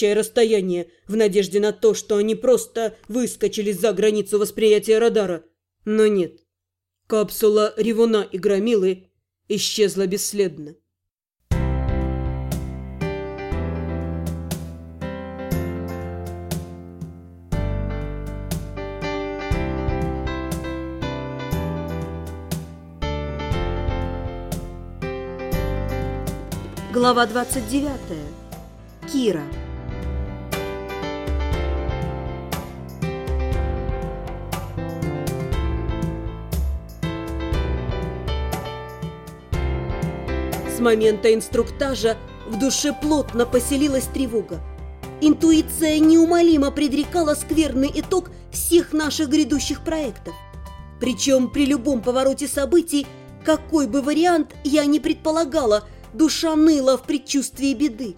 сокращая расстояние, в надежде на то, что они просто выскочили за границу восприятия радара. Но нет. Капсула Ревуна и Громилы исчезла бесследно. Глава 29. Кира. С момента инструктажа в душе плотно поселилась тревога. Интуиция неумолимо предрекала скверный итог всех наших грядущих проектов. Причем при любом повороте событий, какой бы вариант я не предполагала, душа ныла в предчувствии беды.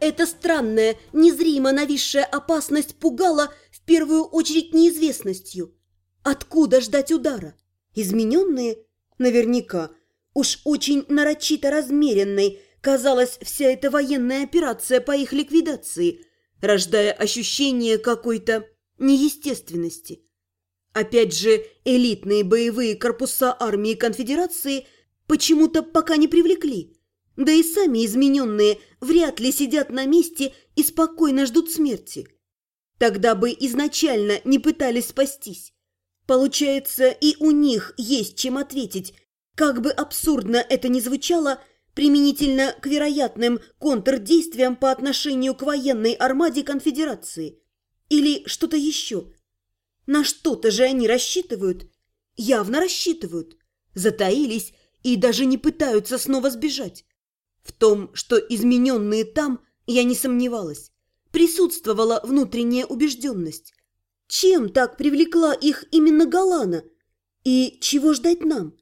Эта странная, незримо нависшая опасность пугала в первую очередь неизвестностью. Откуда ждать удара? Измененные? Наверняка – Уж очень нарочито размеренной казалась вся эта военная операция по их ликвидации, рождая ощущение какой-то неестественности. Опять же, элитные боевые корпуса армии конфедерации почему-то пока не привлекли. Да и сами измененные вряд ли сидят на месте и спокойно ждут смерти. Тогда бы изначально не пытались спастись. Получается, и у них есть чем ответить как бы абсурдно это ни звучало, применительно к вероятным контрдействиям по отношению к военной армаде конфедерации. Или что-то еще. На что-то же они рассчитывают. Явно рассчитывают. Затаились и даже не пытаются снова сбежать. В том, что измененные там, я не сомневалась. Присутствовала внутренняя убежденность. Чем так привлекла их именно Галана? И чего ждать нам?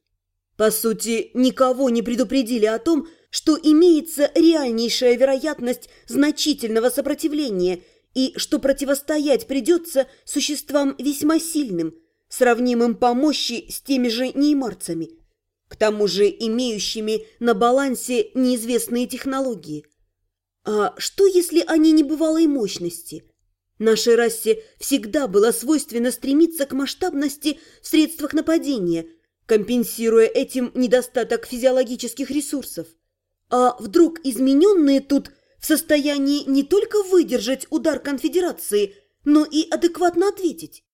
По сути, никого не предупредили о том, что имеется реальнейшая вероятность значительного сопротивления и что противостоять придется существам весьма сильным, сравнимым по мощи с теми же неймарцами, к тому же имеющими на балансе неизвестные технологии. А что, если они небывалой мощности? Нашей расе всегда было свойственно стремиться к масштабности в средствах нападения – компенсируя этим недостаток физиологических ресурсов. А вдруг измененные тут в состоянии не только выдержать удар конфедерации, но и адекватно ответить?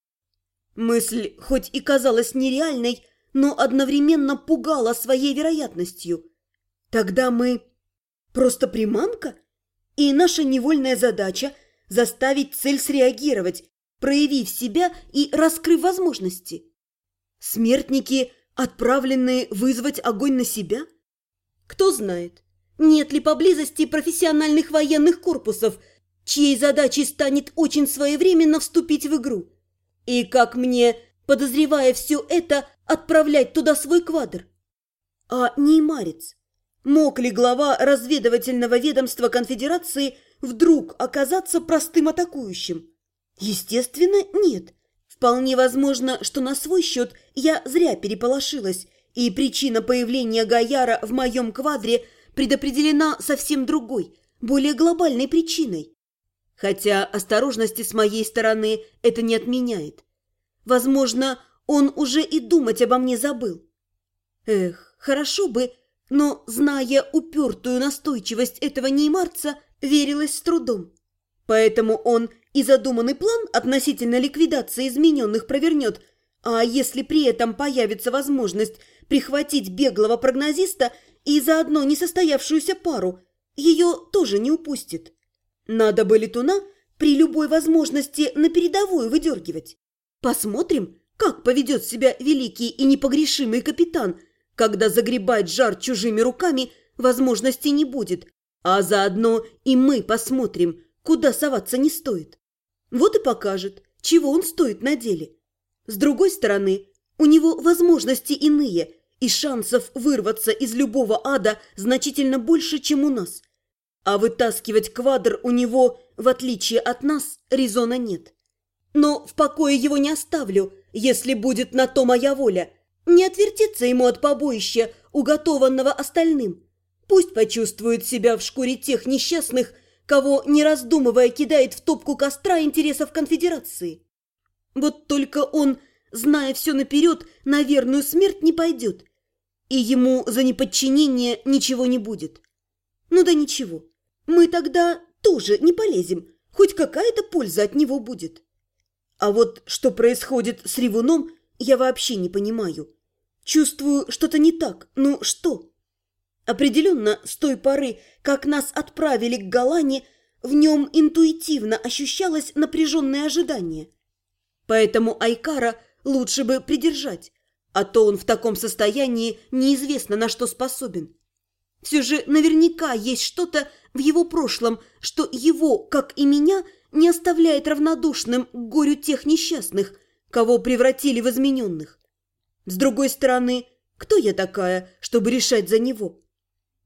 Мысль, хоть и казалась нереальной, но одновременно пугала своей вероятностью. Тогда мы просто приманка? И наша невольная задача – заставить цель среагировать, проявив себя и раскрыв возможности. Смертники Отправленные вызвать огонь на себя? Кто знает, нет ли поблизости профессиональных военных корпусов, чьей задачей станет очень своевременно вступить в игру. И как мне, подозревая все это, отправлять туда свой квадр? А неймарец? Мог ли глава разведывательного ведомства конфедерации вдруг оказаться простым атакующим? Естественно, нет. Вполне возможно, что на свой счет я зря переполошилась, и причина появления Гаяра в моем квадре предопределена совсем другой, более глобальной причиной. Хотя осторожности с моей стороны это не отменяет. Возможно, он уже и думать обо мне забыл. Эх, хорошо бы, но, зная упертую настойчивость этого неймарца, верилась с трудом. Поэтому он и задуманный план относительно ликвидации измененных провернет, а если при этом появится возможность прихватить беглого прогнозиста и заодно несостоявшуюся пару, ее тоже не упустит. Надо бы летуна при любой возможности на передовую выдергивать. Посмотрим, как поведет себя великий и непогрешимый капитан, когда загребать жар чужими руками возможности не будет, а заодно и мы посмотрим, куда соваться не стоит. Вот и покажет, чего он стоит на деле. С другой стороны, у него возможности иные, и шансов вырваться из любого ада значительно больше, чем у нас. А вытаскивать квадр у него, в отличие от нас, резона нет. Но в покое его не оставлю, если будет на то моя воля. Не отвертеться ему от побоища, уготованного остальным. Пусть почувствует себя в шкуре тех несчастных, кого, не раздумывая, кидает в топку костра интересов конфедерации. Вот только он, зная все наперед, на верную смерть не пойдет, и ему за неподчинение ничего не будет. Ну да ничего, мы тогда тоже не полезем, хоть какая-то польза от него будет. А вот что происходит с ревуном, я вообще не понимаю. Чувствую, что-то не так. Ну что? Определенно, с той поры, как нас отправили к Галане, в нем интуитивно ощущалось напряженное ожидание. Поэтому Айкара лучше бы придержать, а то он в таком состоянии неизвестно на что способен. Все же наверняка есть что-то в его прошлом, что его, как и меня, не оставляет равнодушным к горю тех несчастных, кого превратили в измененных. С другой стороны, кто я такая, чтобы решать за него?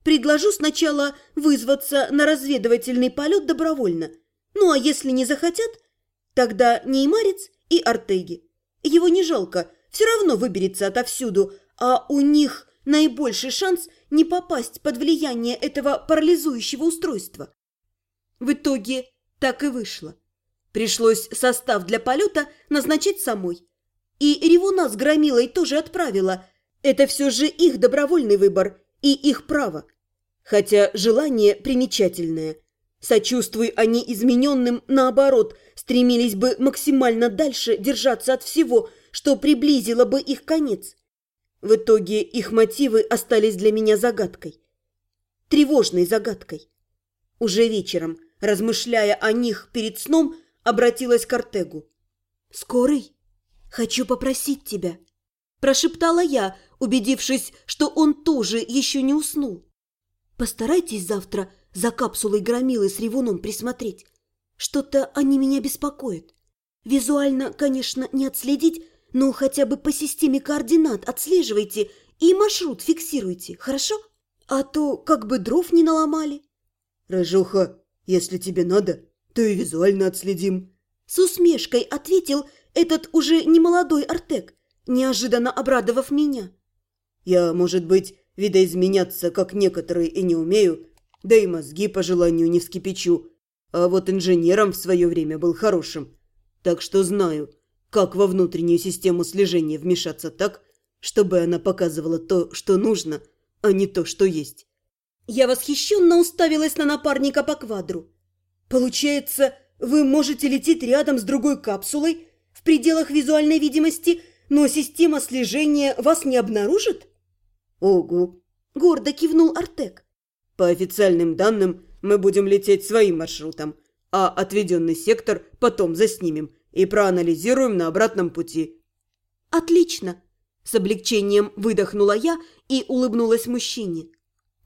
Предложу сначала вызваться на разведывательный полет добровольно. Ну, а если не захотят, тогда Неймарец и Артеги. Его не жалко, все равно выберется отовсюду, а у них наибольший шанс не попасть под влияние этого парализующего устройства. В итоге так и вышло. Пришлось состав для полета назначить самой. И Ревуна с Громилой тоже отправила. Это все же их добровольный выбор и их право. Хотя желание примечательное. Сочувствуй они измененным, наоборот, стремились бы максимально дальше держаться от всего, что приблизило бы их конец. В итоге их мотивы остались для меня загадкой. Тревожной загадкой. Уже вечером, размышляя о них перед сном, обратилась к Артегу. «Скорый, хочу попросить тебя», – прошептала я, убедившись, что он тоже еще не уснул. Постарайтесь завтра за капсулой громилы с ревуном присмотреть. Что-то они меня беспокоят. Визуально, конечно, не отследить, но хотя бы по системе координат отслеживайте и маршрут фиксируйте, хорошо? А то как бы дров не наломали. Рыжуха, если тебе надо, то и визуально отследим. С усмешкой ответил этот уже немолодой Артек, неожиданно обрадовав меня. Я, может быть, Видоизменяться, как некоторые, и не умею, да и мозги по желанию не вскипячу. А вот инженером в свое время был хорошим. Так что знаю, как во внутреннюю систему слежения вмешаться так, чтобы она показывала то, что нужно, а не то, что есть. Я восхищенно уставилась на напарника по квадру. Получается, вы можете лететь рядом с другой капсулой в пределах визуальной видимости, но система слежения вас не обнаружит? «Огу!» – гордо кивнул Артек. «По официальным данным, мы будем лететь своим маршрутом, а отведенный сектор потом заснимем и проанализируем на обратном пути». «Отлично!» – с облегчением выдохнула я и улыбнулась мужчине.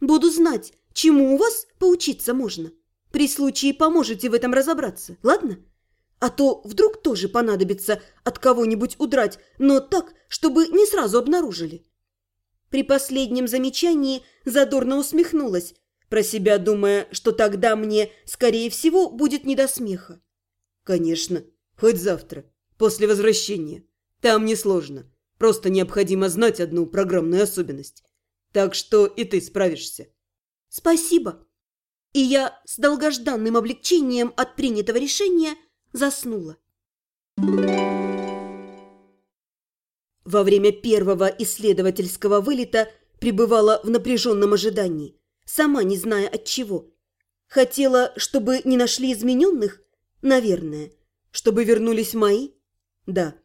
«Буду знать, чему у вас поучиться можно. При случае поможете в этом разобраться, ладно? А то вдруг тоже понадобится от кого-нибудь удрать, но так, чтобы не сразу обнаружили». При последнем замечании задорно усмехнулась, про себя думая, что тогда мне, скорее всего, будет не до смеха. «Конечно, хоть завтра, после возвращения. Там несложно. Просто необходимо знать одну программную особенность. Так что и ты справишься». «Спасибо». И я с долгожданным облегчением от принятого решения заснула. Во время первого исследовательского вылета пребывала в напряженном ожидании, сама не зная от чего. Хотела, чтобы не нашли измененных? Наверное. Чтобы вернулись мои? Да.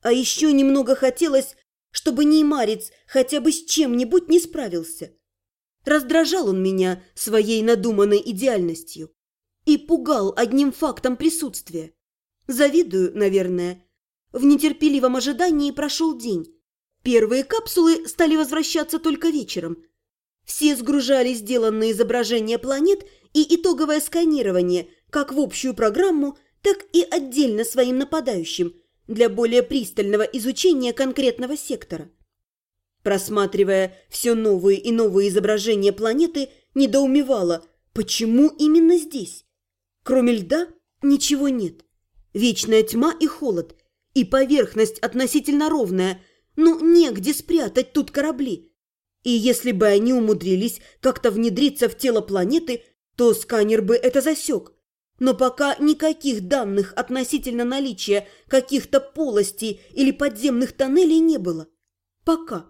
А еще немного хотелось, чтобы Неймарец хотя бы с чем-нибудь не справился. Раздражал он меня своей надуманной идеальностью и пугал одним фактом присутствия. Завидую, наверное, в нетерпеливом ожидании прошел день. Первые капсулы стали возвращаться только вечером. Все сгружали сделанные изображения планет и итоговое сканирование как в общую программу, так и отдельно своим нападающим для более пристального изучения конкретного сектора. Просматривая все новые и новые изображения планеты, недоумевала, почему именно здесь? Кроме льда ничего нет. Вечная тьма и холод – и поверхность относительно ровная, но негде спрятать тут корабли. И если бы они умудрились как-то внедриться в тело планеты, то сканер бы это засек. Но пока никаких данных относительно наличия каких-то полостей или подземных тоннелей не было. Пока.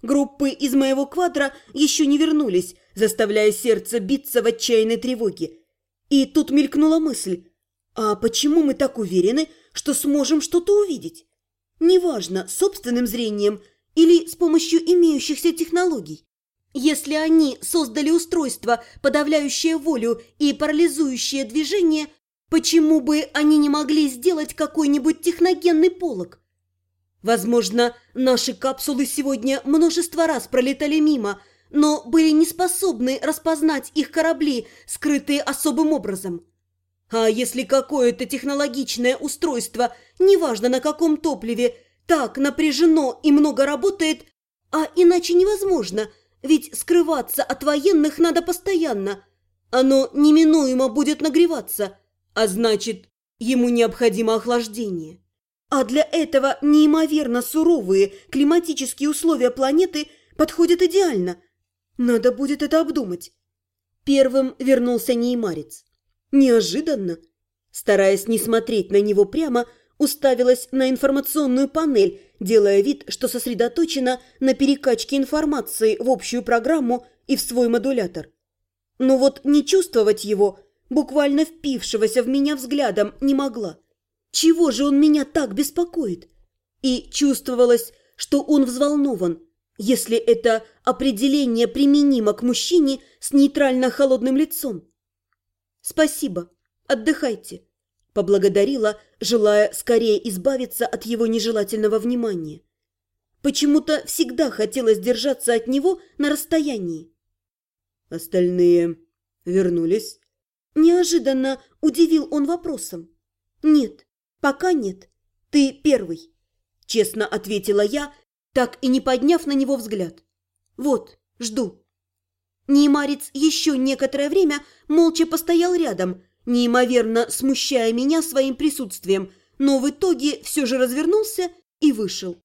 Группы из моего квадра еще не вернулись, заставляя сердце биться в отчаянной тревоге. И тут мелькнула мысль, а почему мы так уверены, что сможем что-то увидеть? Неважно, собственным зрением или с помощью имеющихся технологий. Если они создали устройство, подавляющее волю и парализующее движение, почему бы они не могли сделать какой-нибудь техногенный полог? Возможно, наши капсулы сегодня множество раз пролетали мимо, но были не способны распознать их корабли, скрытые особым образом. А если какое-то технологичное устройство, неважно на каком топливе, так напряжено и много работает, а иначе невозможно – ведь скрываться от военных надо постоянно. Оно неминуемо будет нагреваться, а значит, ему необходимо охлаждение. А для этого неимоверно суровые климатические условия планеты подходят идеально. Надо будет это обдумать. Первым вернулся неймарец. Неожиданно, стараясь не смотреть на него прямо, уставилась на информационную панель, делая вид, что сосредоточена на перекачке информации в общую программу и в свой модулятор. Но вот не чувствовать его, буквально впившегося в меня взглядом, не могла. Чего же он меня так беспокоит? И чувствовалось, что он взволнован, если это определение применимо к мужчине с нейтрально-холодным лицом. «Спасибо. Отдыхайте», – поблагодарила, желая скорее избавиться от его нежелательного внимания. Почему-то всегда хотелось держаться от него на расстоянии. «Остальные вернулись?» Неожиданно удивил он вопросом. «Нет, пока нет. Ты первый», – честно ответила я, так и не подняв на него взгляд. «Вот, жду». Неймарец еще некоторое время молча постоял рядом – неимоверно смущая меня своим присутствием, но в итоге все же развернулся и вышел.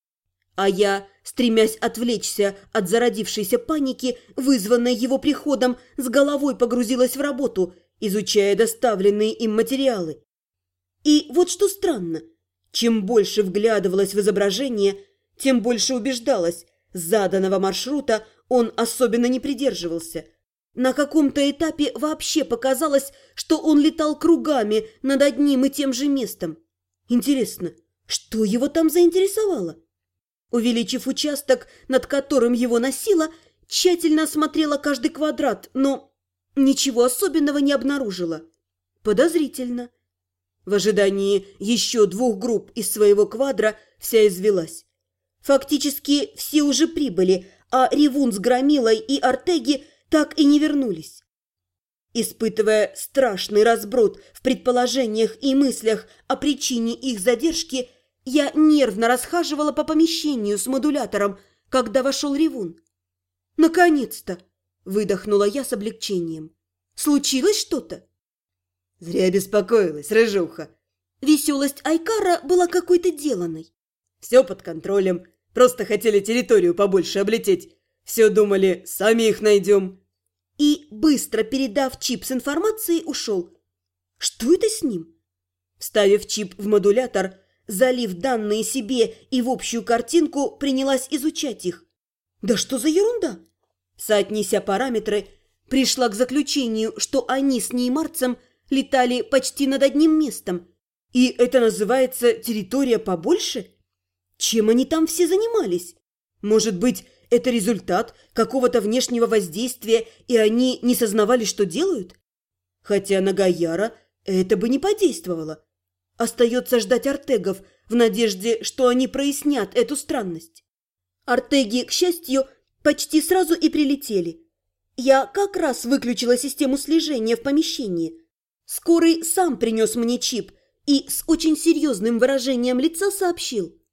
А я, стремясь отвлечься от зародившейся паники, вызванной его приходом, с головой погрузилась в работу, изучая доставленные им материалы. И вот что странно, чем больше вглядывалась в изображение, тем больше убеждалась, заданного маршрута он особенно не придерживался – на каком-то этапе вообще показалось, что он летал кругами над одним и тем же местом. Интересно, что его там заинтересовало? Увеличив участок, над которым его носило, тщательно осмотрела каждый квадрат, но ничего особенного не обнаружила. Подозрительно. В ожидании еще двух групп из своего квадра вся извелась. Фактически все уже прибыли, а Ревун с Громилой и Артеги – так и не вернулись. Испытывая страшный разброд в предположениях и мыслях о причине их задержки, я нервно расхаживала по помещению с модулятором, когда вошел ревун. «Наконец-то!» – выдохнула я с облегчением. «Случилось что-то?» «Зря беспокоилась, рыжуха!» Веселость Айкара была какой-то деланной. «Все под контролем. Просто хотели территорию побольше облететь. Все думали, сами их найдем. И, быстро передав чип с информацией, ушел. Что это с ним? Вставив чип в модулятор, залив данные себе и в общую картинку, принялась изучать их. Да что за ерунда? Соотнеся параметры, пришла к заключению, что они с неймарцем летали почти над одним местом. И это называется территория побольше? Чем они там все занимались? Может быть, это результат какого-то внешнего воздействия, и они не сознавали, что делают? Хотя на Гаяра это бы не подействовало. Остается ждать Артегов в надежде, что они прояснят эту странность. Артеги, к счастью, почти сразу и прилетели. Я как раз выключила систему слежения в помещении. Скорый сам принес мне чип и с очень серьезным выражением лица сообщил –